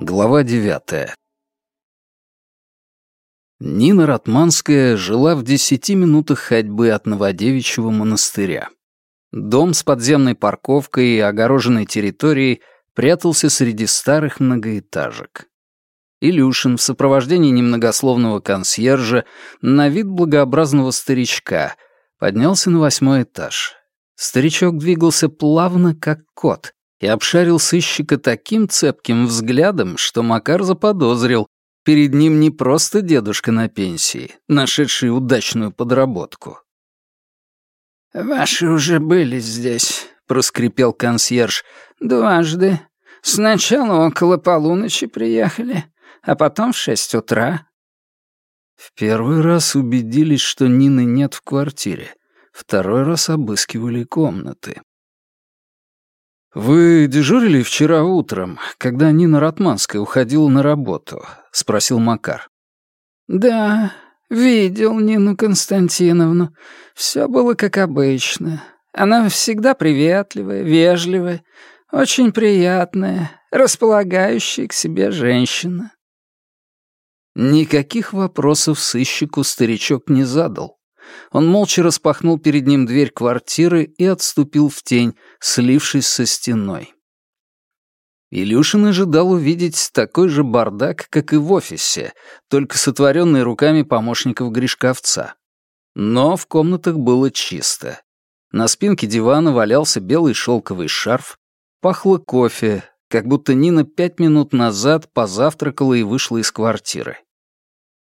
Глава девятая. Нина Ратманская жила в десяти минутах ходьбы от Новодевичьего монастыря. Дом с подземной парковкой и огороженной территорией прятался среди старых многоэтажек. Илюшин в сопровождении немногословного консьержа на вид благообразного старичка поднялся на восьмой этаж. Старичок двигался плавно, как кот, и обшарил сыщика таким цепким взглядом, что Макар заподозрил, перед ним не просто дедушка на пенсии, нашедший удачную подработку. «Ваши уже были здесь», — проскрипел консьерж. «Дважды. Сначала около полуночи приехали, а потом в шесть утра». В первый раз убедились, что Нины нет в квартире. Второй раз обыскивали комнаты. «Вы дежурили вчера утром, когда Нина Ратманская уходила на работу?» — спросил Макар. «Да, видел Нину Константиновну. Все было как обычно. Она всегда приветливая, вежливая, очень приятная, располагающая к себе женщина». Никаких вопросов сыщику старичок не задал. Он молча распахнул перед ним дверь квартиры и отступил в тень, слившись со стеной. Илюшин ожидал увидеть такой же бардак, как и в офисе, только сотворенный руками помощников Гришковца. Но в комнатах было чисто. На спинке дивана валялся белый шелковый шарф, пахло кофе, как будто Нина пять минут назад позавтракала и вышла из квартиры.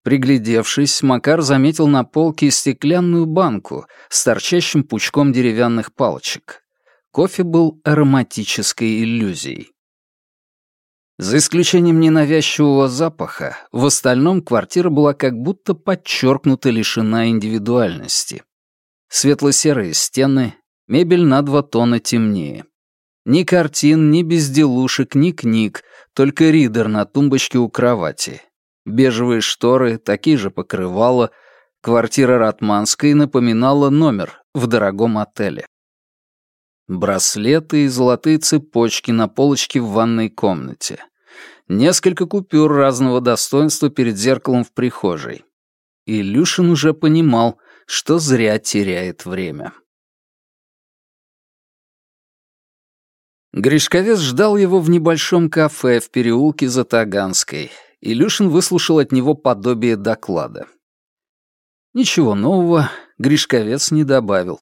Приглядевшись, Макар заметил на полке стеклянную банку с торчащим пучком деревянных палочек. Кофе был ароматической иллюзией. За исключением ненавязчивого запаха, в остальном квартира была как будто подчеркнуто лишена индивидуальности. Светло-серые стены, мебель на два тона темнее. Ни картин, ни безделушек, ни книг, только ридер на тумбочке у кровати. Бежевые шторы, такие же покрывала. Квартира Ратманской напоминала номер в дорогом отеле. Браслеты и золотые цепочки на полочке в ванной комнате. Несколько купюр разного достоинства перед зеркалом в прихожей. Илюшин уже понимал, что зря теряет время. Гришковец ждал его в небольшом кафе в переулке за Таганской, Илюшин выслушал от него подобие доклада. Ничего нового Гришковец не добавил.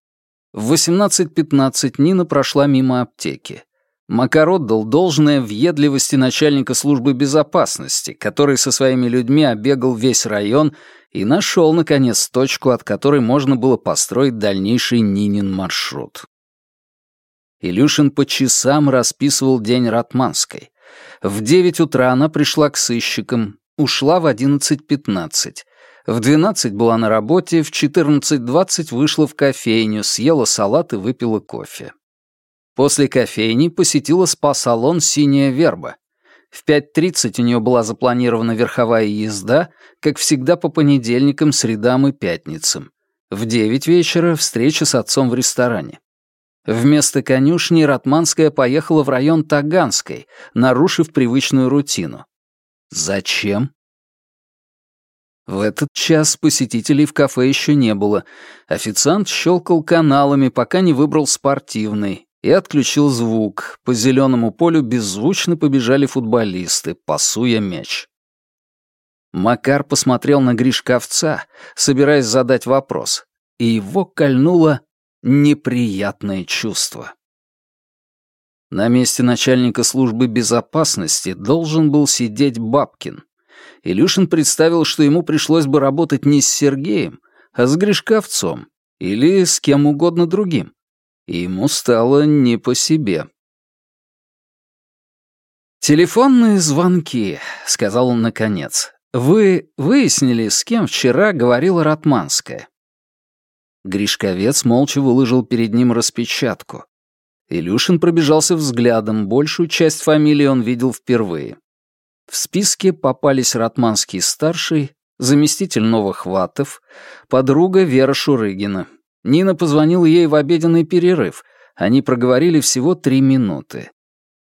В 18.15 Нина прошла мимо аптеки. Макар отдал должное въедливости начальника службы безопасности, который со своими людьми обегал весь район и нашел, наконец, точку, от которой можно было построить дальнейший Нинин маршрут. Илюшин по часам расписывал день Ратманской. В девять утра она пришла к сыщикам, ушла в одиннадцать пятнадцать. В двенадцать была на работе, в четырнадцать двадцать вышла в кофейню, съела салат и выпила кофе. После кофейни посетила спа-салон «Синяя верба». В пять тридцать у нее была запланирована верховая езда, как всегда по понедельникам, средам и пятницам. В девять вечера встреча с отцом в ресторане. Вместо конюшни Ратманская поехала в район Таганской, нарушив привычную рутину. Зачем? В этот час посетителей в кафе еще не было. Официант щелкал каналами, пока не выбрал спортивный, и отключил звук. По зеленому полю беззвучно побежали футболисты, пасуя мяч. Макар посмотрел на Гришковца, собираясь задать вопрос, и его кольнуло неприятное чувство. На месте начальника службы безопасности должен был сидеть Бабкин. Илюшин представил, что ему пришлось бы работать не с Сергеем, а с Гришковцом или с кем угодно другим. И ему стало не по себе. «Телефонные звонки», — сказал он наконец. «Вы выяснили, с кем вчера говорила Ратманская?» Гришковец молча выложил перед ним распечатку. Илюшин пробежался взглядом, большую часть фамилии он видел впервые. В списке попались Ратманский-старший, заместитель Новохватов, подруга Вера Шурыгина. Нина позвонила ей в обеденный перерыв. Они проговорили всего три минуты.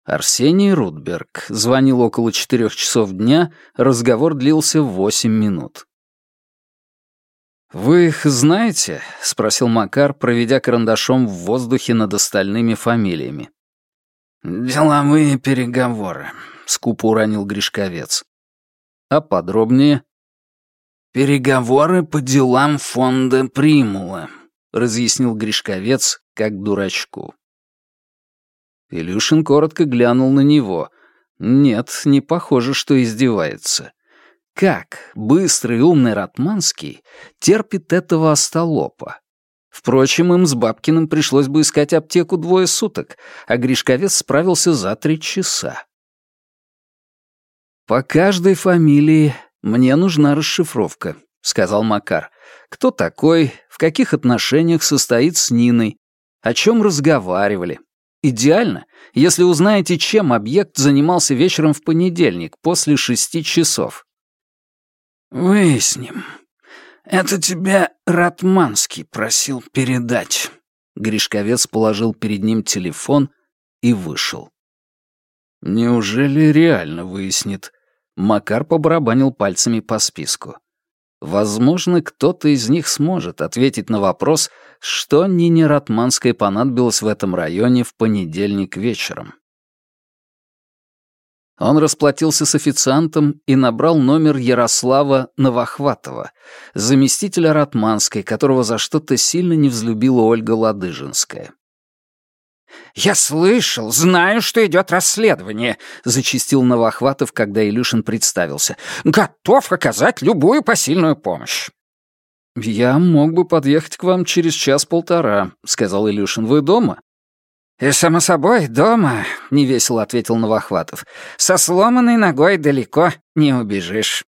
Арсений Рудберг звонил около четырех часов дня, разговор длился восемь минут. «Вы их знаете?» — спросил Макар, проведя карандашом в воздухе над остальными фамилиями. «Деловые переговоры», — скупо уронил Гришковец. «А подробнее?» «Переговоры по делам фонда Примула», — разъяснил Гришковец, как дурачку. Илюшин коротко глянул на него. Нет, не похоже, что издевается. Как быстрый умный Ратманский терпит этого остолопа? Впрочем, им с Бабкиным пришлось бы искать аптеку двое суток, а Гришковец справился за три часа. «По каждой фамилии мне нужна расшифровка», — сказал Макар. «Кто такой, в каких отношениях состоит с Ниной, о чем разговаривали, Идеально, если узнаете, чем объект занимался вечером в понедельник после шести часов. «Выясним. Это тебя Ратманский просил передать». Гришковец положил перед ним телефон и вышел. «Неужели реально выяснит?» Макар побарабанил пальцами по списку. Возможно, кто-то из них сможет ответить на вопрос, что Нине Ратманской понадобилось в этом районе в понедельник вечером. Он расплатился с официантом и набрал номер Ярослава Новохватова, заместителя Ратманской, которого за что-то сильно не взлюбила Ольга Ладыжинская. «Я слышал, знаю, что идет расследование», — зачистил Новохватов, когда Илюшин представился. «Готов оказать любую посильную помощь». «Я мог бы подъехать к вам через час-полтора», — сказал Илюшин. «Вы дома?» «И, само собой, дома», — невесело ответил Новохватов. «Со сломанной ногой далеко не убежишь».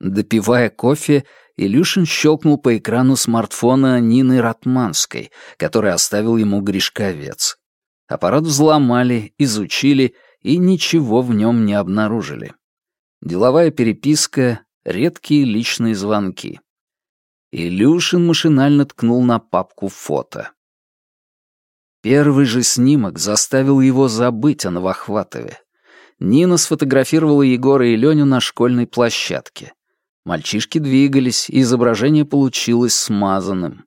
Допивая кофе, Илюшин щелкнул по экрану смартфона Нины Ратманской, который оставил ему Гришковец. Аппарат взломали, изучили и ничего в нем не обнаружили. Деловая переписка, редкие личные звонки. Илюшин машинально ткнул на папку фото. Первый же снимок заставил его забыть о Новохватове. Нина сфотографировала Егора и Леню на школьной площадке. Мальчишки двигались, и изображение получилось смазанным.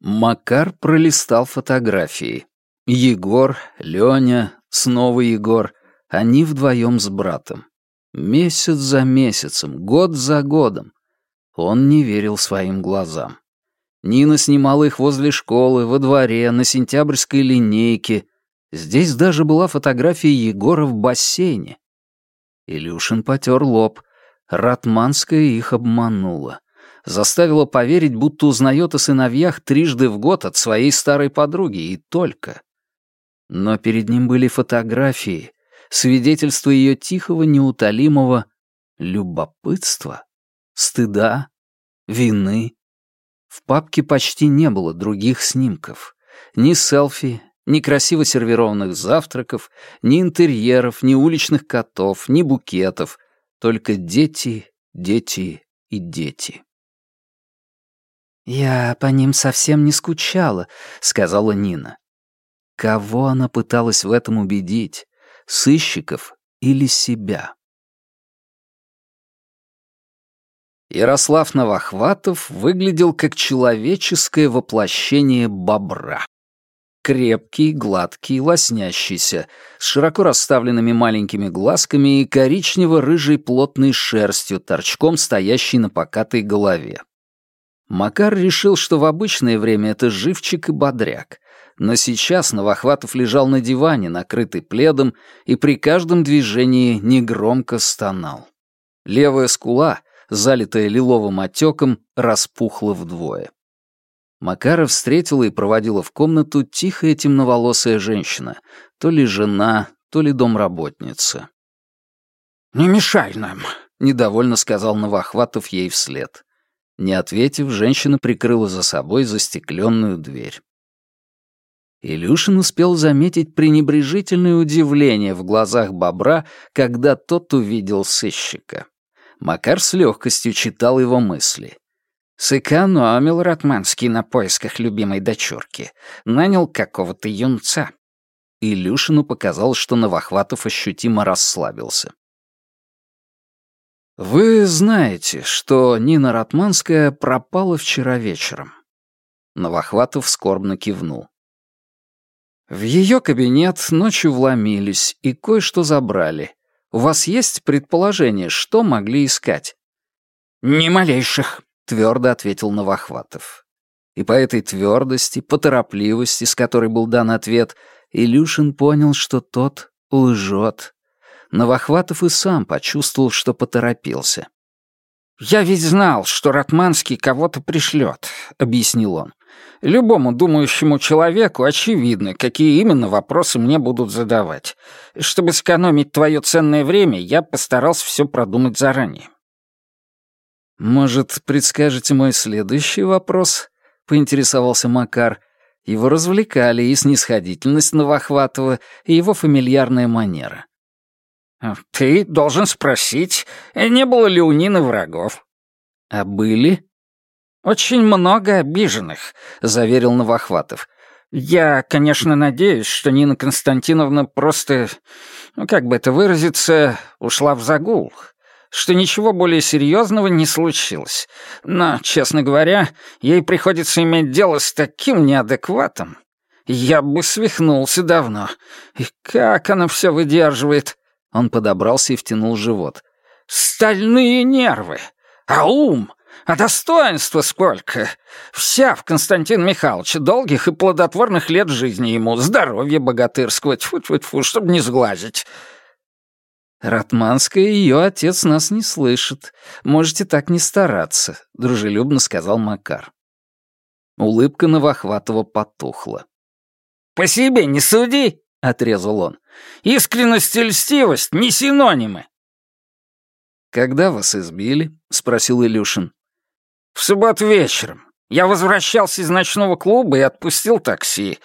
Макар пролистал фотографии. Егор, Леня, снова Егор. Они вдвоем с братом. Месяц за месяцем, год за годом. Он не верил своим глазам. Нина снимала их возле школы, во дворе, на сентябрьской линейке. Здесь даже была фотография Егора в бассейне. Илюшин потер лоб. Ратманская их обманула. Заставила поверить, будто узнает о сыновьях трижды в год от своей старой подруги, и только. Но перед ним были фотографии, свидетельство ее тихого, неутолимого любопытства, стыда, вины. В папке почти не было других снимков. Ни селфи, ни красиво сервированных завтраков, ни интерьеров, ни уличных котов, ни букетов — только дети, дети и дети. «Я по ним совсем не скучала», — сказала Нина. Кого она пыталась в этом убедить? Сыщиков или себя? Ярослав Новохватов выглядел как человеческое воплощение бобра крепкий, гладкий, лоснящийся, с широко расставленными маленькими глазками и коричнево-рыжей плотной шерстью, торчком стоящей на покатой голове. Макар решил, что в обычное время это живчик и бодряк, но сейчас Новохватов лежал на диване, накрытый пледом, и при каждом движении негромко стонал. Левая скула, залитая лиловым отеком, распухла вдвое. Макара встретила и проводила в комнату тихая темноволосая женщина, то ли жена, то ли домработница. «Не мешай нам», — недовольно сказал Новохватов ей вслед. Не ответив, женщина прикрыла за собой застекленную дверь. Илюшин успел заметить пренебрежительное удивление в глазах бобра, когда тот увидел сыщика. Макар с легкостью читал его мысли. Сэкономил Ратманский на поисках любимой дочурки. Нанял какого-то юнца. Илюшину показалось, что Новохватов ощутимо расслабился. «Вы знаете, что Нина Ратманская пропала вчера вечером?» Новохватов скорбно кивнул. «В ее кабинет ночью вломились и кое-что забрали. У вас есть предположение, что могли искать?» «Ни малейших», — твердо ответил Новохватов. И по этой твердости, поторопливости, с которой был дан ответ, Илюшин понял, что тот лжет. Новохватов и сам почувствовал, что поторопился. «Я ведь знал, что Ратманский кого-то пришлет», — объяснил он. «Любому думающему человеку очевидно, какие именно вопросы мне будут задавать. Чтобы сэкономить твое ценное время, я постарался все продумать заранее». «Может, предскажете мой следующий вопрос?» — поинтересовался Макар. Его развлекали и снисходительность Новохватова, и его фамильярная манера. «Ты должен спросить, не было ли у Нины врагов?» «А были?» «Очень много обиженных», — заверил Новохватов. «Я, конечно, надеюсь, что Нина Константиновна просто, ну, как бы это выразиться, ушла в загул, что ничего более серьезного не случилось. Но, честно говоря, ей приходится иметь дело с таким неадекватом. Я бы свихнулся давно. И как она все выдерживает?» Он подобрался и втянул живот. «Стальные нервы! А ум! А достоинства сколько! Вся в Константин Михайлович долгих и плодотворных лет жизни ему, здоровья богатырского, тьфу-тьфу-тьфу, чтобы не сглазить!» «Ратманская ее отец нас не слышит. Можете так не стараться», — дружелюбно сказал Макар. Улыбка Новохватова потухла. «По себе не суди!» — отрезал он. «Искренность и льстивость — не синонимы». «Когда вас избили?» — спросил Илюшин. «В субботу вечером. Я возвращался из ночного клуба и отпустил такси.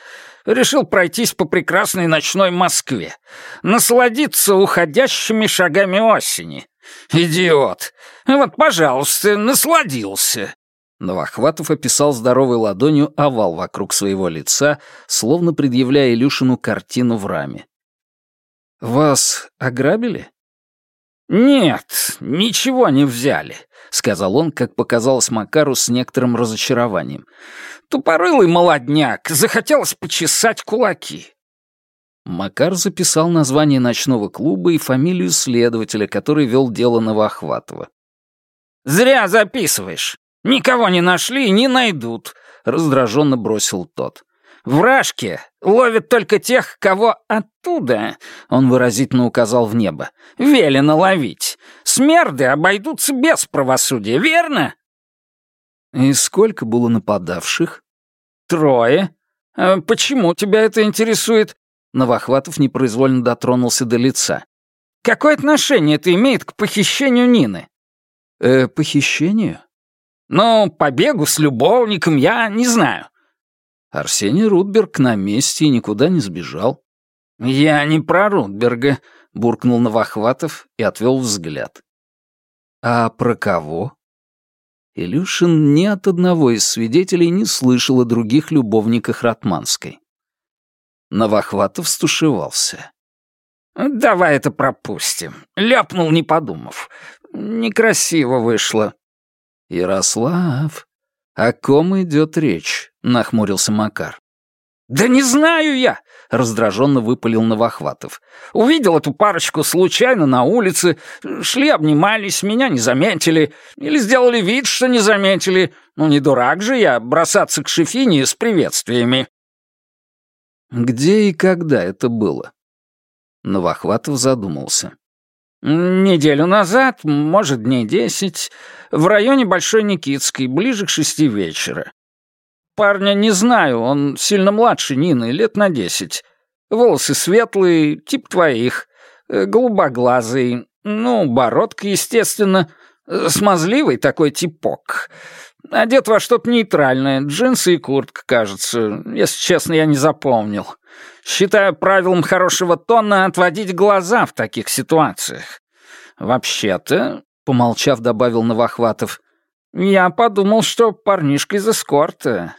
Решил пройтись по прекрасной ночной Москве. Насладиться уходящими шагами осени. Идиот. Вот, пожалуйста, насладился. Новохватов описал здоровой ладонью овал вокруг своего лица, словно предъявляя Илюшину картину в раме. «Вас ограбили?» «Нет, ничего не взяли», — сказал он, как показалось Макару с некоторым разочарованием. «Тупорылый молодняк, захотелось почесать кулаки». Макар записал название ночного клуба и фамилию следователя, который вел дело Новохватова. «Зря записываешь. «Никого не нашли и не найдут», — раздраженно бросил тот. «Вражки ловят только тех, кого оттуда», — он выразительно указал в небо, — «велено ловить. Смерды обойдутся без правосудия, верно?» «И сколько было нападавших?» «Трое. А почему тебя это интересует?» Новохватов непроизвольно дотронулся до лица. «Какое отношение это имеет к похищению Нины?» «Э, похищению? Но побегу с любовником я не знаю». Арсений Рудберг на месте и никуда не сбежал. «Я не про Рудберга», — буркнул Новохватов и отвел взгляд. «А про кого?» Илюшин ни от одного из свидетелей не слышал о других любовниках Ратманской. Новохватов стушевался. «Давай это пропустим. Ляпнул, не подумав. Некрасиво вышло». «Ярослав, о ком идет речь?» — нахмурился Макар. «Да не знаю я!» — раздраженно выпалил Новохватов. «Увидел эту парочку случайно на улице, шли, обнимались, меня не заметили, или сделали вид, что не заметили. Ну, не дурак же я бросаться к Шефине с приветствиями». «Где и когда это было?» Новохватов задумался. «Неделю назад, может, дней десять, в районе Большой Никитской, ближе к шести вечера. Парня не знаю, он сильно младше Нины, лет на десять. Волосы светлые, тип твоих, э, голубоглазый, ну, бородка, естественно, э, смазливый такой типок. Одет во что-то нейтральное, джинсы и куртка, кажется. Если честно, я не запомнил. Считаю правилом хорошего тона отводить глаза в таких ситуациях. Вообще-то, помолчав, добавил Новохватов, я подумал, что парнишка из эскорта.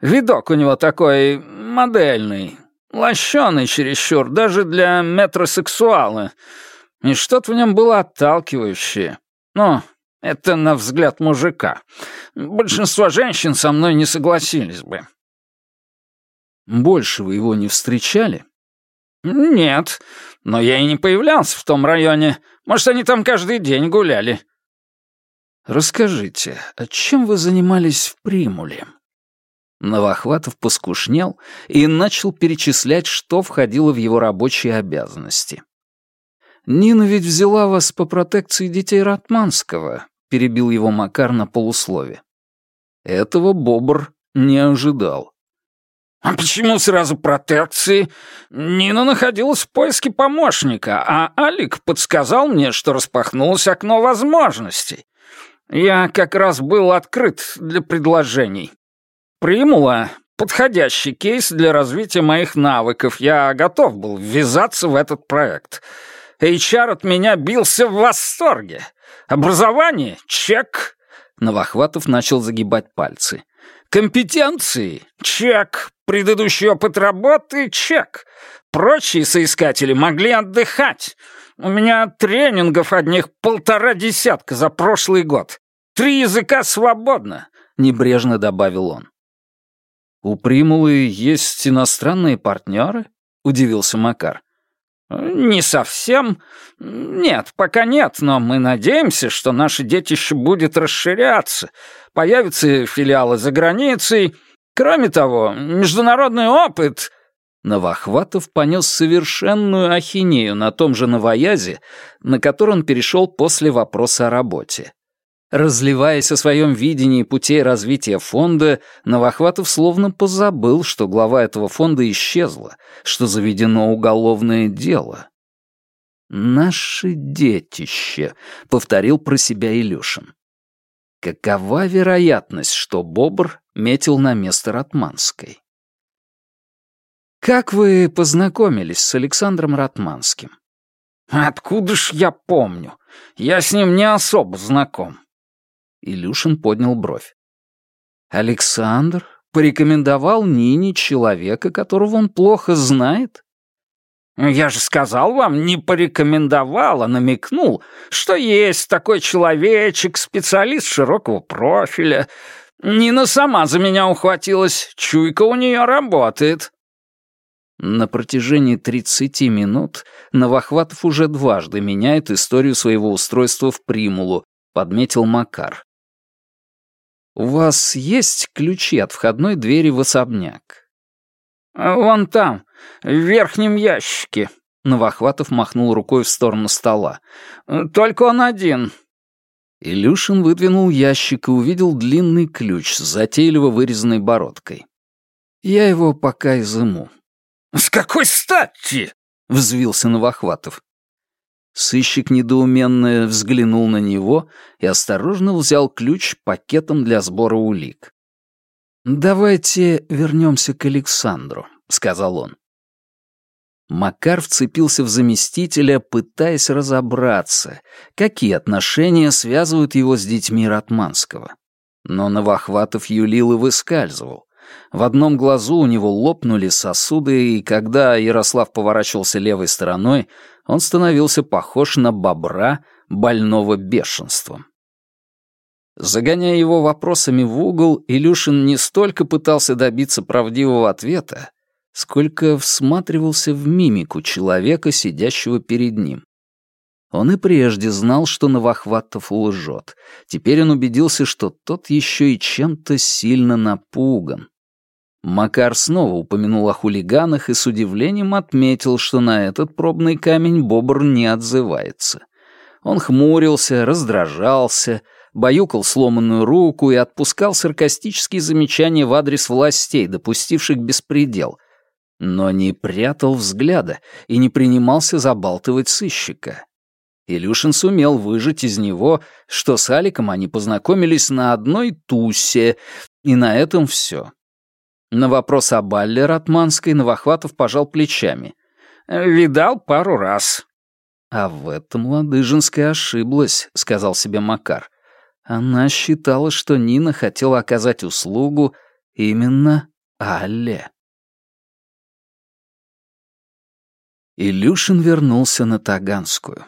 Видок у него такой модельный. Лощеный чересчур, даже для метросексуала. И что-то в нем было отталкивающее. Ну, это на взгляд мужика. Большинство женщин со мной не согласились бы. Больше вы его не встречали? Нет, но я и не появлялся в том районе. Может, они там каждый день гуляли. Расскажите, а чем вы занимались в Примуле? Новохватов поскушнел и начал перечислять, что входило в его рабочие обязанности. «Нина ведь взяла вас по протекции детей Ратманского», — перебил его Макар на полуслове. Этого Бобр не ожидал. «А почему сразу протекции? Нина находилась в поиске помощника, а Алик подсказал мне, что распахнулось окно возможностей. Я как раз был открыт для предложений. Примула — подходящий кейс для развития моих навыков. Я готов был ввязаться в этот проект. HR от меня бился в восторге. Образование — чек. Новохватов начал загибать пальцы. Компетенции — чек. Предыдущий опыт работы — чек. Прочие соискатели могли отдыхать. У меня тренингов одних полтора десятка за прошлый год. Три языка свободно», — небрежно добавил он. «У Примулы есть иностранные партнеры?» — удивился Макар. «Не совсем. Нет, пока нет, но мы надеемся, что наше детище будет расширяться. Появятся филиалы за границей. Кроме того, международный опыт...» Новохватов понес совершенную ахинею на том же новоязе, на который он перешел после вопроса о работе. Разливаясь о своем видении путей развития фонда, Новохватов словно позабыл, что глава этого фонда исчезла, что заведено уголовное дело. «Наше детище», — повторил про себя Илюшин. Какова вероятность, что Бобр метил на место Ратманской? «Как вы познакомились с Александром Ратманским?» «Откуда ж я помню? Я с ним не особо знаком. Илюшин поднял бровь. «Александр порекомендовал Нине человека, которого он плохо знает?» «Я же сказал вам, не порекомендовал, а намекнул, что есть такой человечек, специалист широкого профиля. Нина сама за меня ухватилась, чуйка у нее работает». На протяжении 30 минут Новохватов уже дважды меняет историю своего устройства в примулу, подметил Макар. «У вас есть ключи от входной двери в особняк?» «Вон там, в верхнем ящике», — Новохватов махнул рукой в сторону стола. «Только он один». Илюшин выдвинул ящик и увидел длинный ключ с затейливо вырезанной бородкой. «Я его пока изыму». «С какой стати?» — взвился Новохватов. Сыщик недоуменно взглянул на него и осторожно взял ключ пакетом для сбора улик. «Давайте вернемся к Александру», — сказал он. Макар вцепился в заместителя, пытаясь разобраться, какие отношения связывают его с детьми Ратманского. Но Новохватов юлил и выскальзывал. В одном глазу у него лопнули сосуды, и когда Ярослав поворачивался левой стороной, он становился похож на бобра, больного бешенством. Загоняя его вопросами в угол, Илюшин не столько пытался добиться правдивого ответа, сколько всматривался в мимику человека, сидящего перед ним. Он и прежде знал, что Новохватов лжет. Теперь он убедился, что тот еще и чем-то сильно напуган. Макар снова упомянул о хулиганах и с удивлением отметил, что на этот пробный камень Бобр не отзывается. Он хмурился, раздражался, баюкал сломанную руку и отпускал саркастические замечания в адрес властей, допустивших беспредел, но не прятал взгляда и не принимался забалтывать сыщика. Илюшин сумел выжать из него, что с Аликом они познакомились на одной тусе, и на этом все. На вопрос о Балле Ратманской Новохватов пожал плечами. «Видал пару раз». «А в этом Ладыжинская ошиблась», — сказал себе Макар. Она считала, что Нина хотела оказать услугу именно Алле. Илюшин вернулся на Таганскую.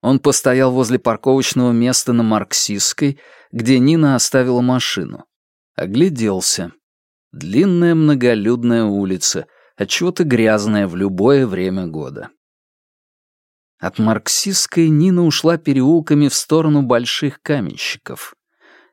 Он постоял возле парковочного места на Марксистской, где Нина оставила машину. Огляделся. Длинная многолюдная улица, отчего-то грязная в любое время года. От Марксистской Нина ушла переулками в сторону больших каменщиков.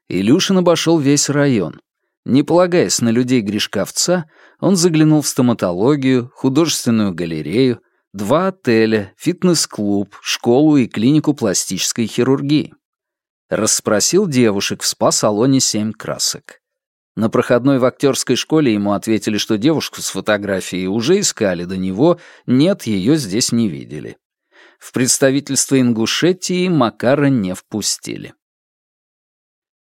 Илюшин обошел весь район. Не полагаясь на людей Гришковца, он заглянул в стоматологию, художественную галерею, два отеля, фитнес-клуб, школу и клинику пластической хирургии. Расспросил девушек в спа-салоне «Семь красок». На проходной в актерской школе ему ответили, что девушку с фотографией уже искали до него, нет, ее здесь не видели. В представительство Ингушетии Макара не впустили.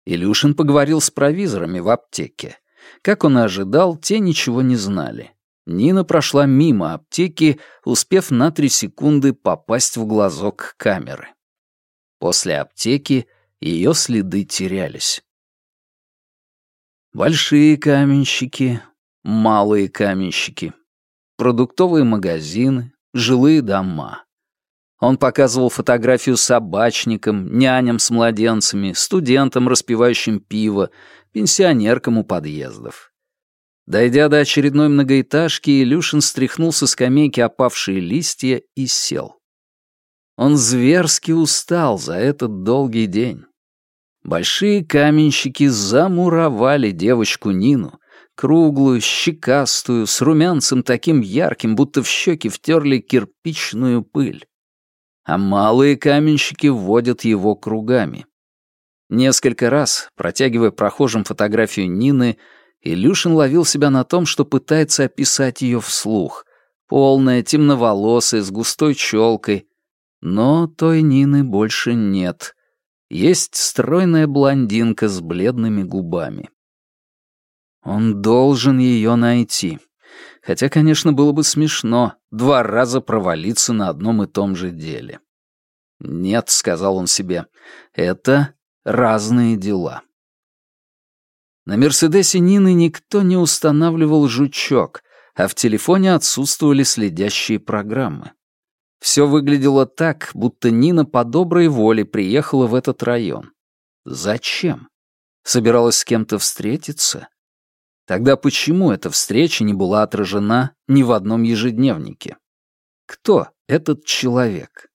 Илюшин поговорил с провизорами в аптеке. Как он и ожидал, те ничего не знали. Нина прошла мимо аптеки, успев на три секунды попасть в глазок камеры. После аптеки ее следы терялись. Большие каменщики, малые каменщики, продуктовые магазины, жилые дома. Он показывал фотографию собачникам, няням с младенцами, студентам, распивающим пиво, пенсионеркам у подъездов. Дойдя до очередной многоэтажки, Илюшин стряхнул со скамейки опавшие листья и сел. Он зверски устал за этот долгий день. Большие каменщики замуровали девочку Нину, круглую, щекастую, с румянцем таким ярким, будто в щеки втерли кирпичную пыль а малые каменщики вводят его кругами. Несколько раз, протягивая прохожим фотографию Нины, Илюшин ловил себя на том, что пытается описать ее вслух. Полная, темноволосая, с густой челкой. Но той Нины больше нет. Есть стройная блондинка с бледными губами. Он должен ее найти. Хотя, конечно, было бы смешно два раза провалиться на одном и том же деле. «Нет», — сказал он себе, — «это разные дела». На «Мерседесе» Нины никто не устанавливал жучок, а в телефоне отсутствовали следящие программы. Все выглядело так, будто Нина по доброй воле приехала в этот район. Зачем? Собиралась с кем-то встретиться? Тогда почему эта встреча не была отражена ни в одном ежедневнике? Кто этот человек?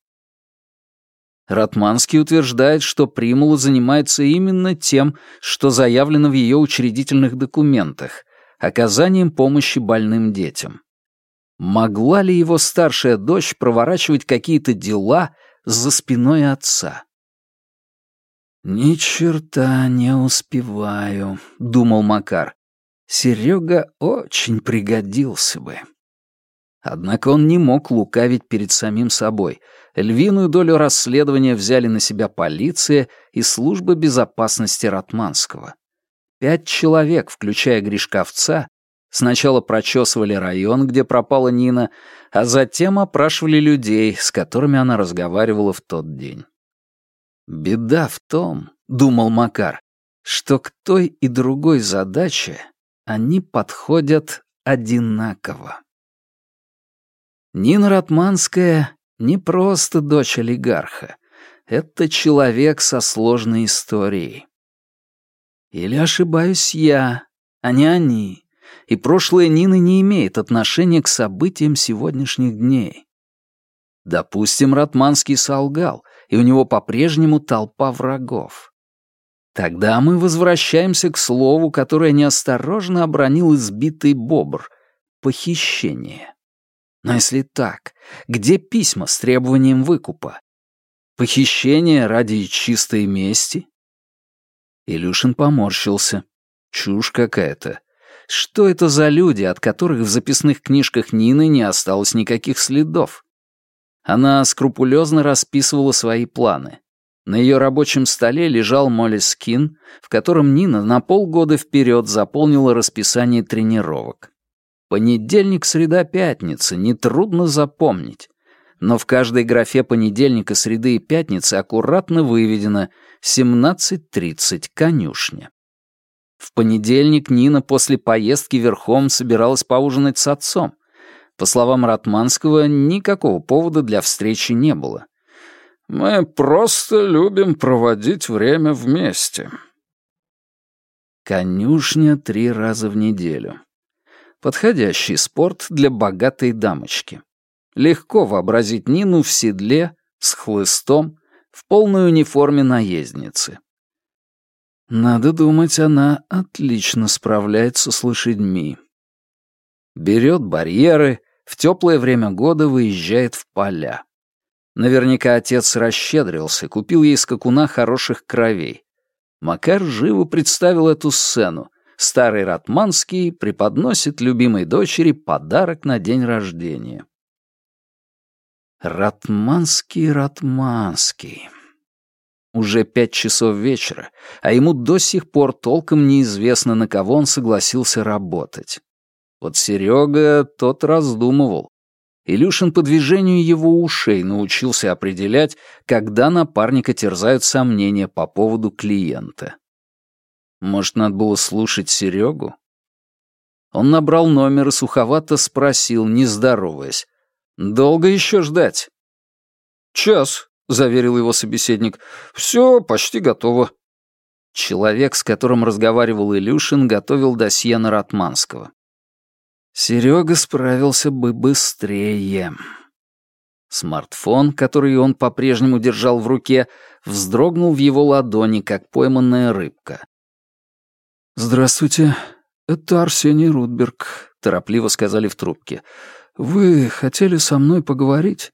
Ратманский утверждает, что Примула занимается именно тем, что заявлено в ее учредительных документах — оказанием помощи больным детям. Могла ли его старшая дочь проворачивать какие-то дела за спиной отца? «Ни черта не успеваю», — думал Макар. Серега очень пригодился бы. Однако он не мог лукавить перед самим собой. Львиную долю расследования взяли на себя полиция и служба безопасности Ратманского. Пять человек, включая Гришковца, сначала прочесывали район, где пропала Нина, а затем опрашивали людей, с которыми она разговаривала в тот день. «Беда в том, — думал Макар, — что к той и другой задаче они подходят одинаково. Нина Ратманская не просто дочь олигарха. Это человек со сложной историей. Или ошибаюсь я, а не они, и прошлое Нины не имеет отношения к событиям сегодняшних дней. Допустим, Ратманский солгал, и у него по-прежнему толпа врагов. Тогда мы возвращаемся к слову, которое неосторожно обронил избитый бобр — похищение. Но если так, где письма с требованием выкупа? Похищение ради чистой мести? Илюшин поморщился. Чушь какая-то. Что это за люди, от которых в записных книжках Нины не осталось никаких следов? Она скрупулезно расписывала свои планы. На ее рабочем столе лежал молескин, в котором Нина на полгода вперед заполнила расписание тренировок. Понедельник, среда, пятница, нетрудно запомнить. Но в каждой графе понедельника, среды и пятницы аккуратно выведено 17.30 конюшня. В понедельник Нина после поездки верхом собиралась поужинать с отцом. По словам Ратманского, никакого повода для встречи не было. «Мы просто любим проводить время вместе». Конюшня три раза в неделю. Подходящий спорт для богатой дамочки. Легко вообразить Нину в седле, с хлыстом, в полной униформе наездницы. Надо думать, она отлично справляется с лошадьми. Берет барьеры, в теплое время года выезжает в поля. Наверняка отец расщедрился, купил ей скакуна хороших кровей. Макар живо представил эту сцену. Старый Ратманский преподносит любимой дочери подарок на день рождения. Ратманский, Ратманский. Уже пять часов вечера, а ему до сих пор толком неизвестно, на кого он согласился работать. Вот Серега тот раздумывал. Илюшин по движению его ушей научился определять, когда напарника терзают сомнения по поводу клиента. Может, надо было слушать Серегу? Он набрал номер и суховато спросил, не здороваясь. «Долго еще ждать?» «Час», — заверил его собеседник. «Все почти готово». Человек, с которым разговаривал Илюшин, готовил досье на Ратманского. Серега справился бы быстрее. Смартфон, который он по-прежнему держал в руке, вздрогнул в его ладони, как пойманная рыбка. «Здравствуйте, это Арсений Рудберг», — торопливо сказали в трубке. «Вы хотели со мной поговорить?»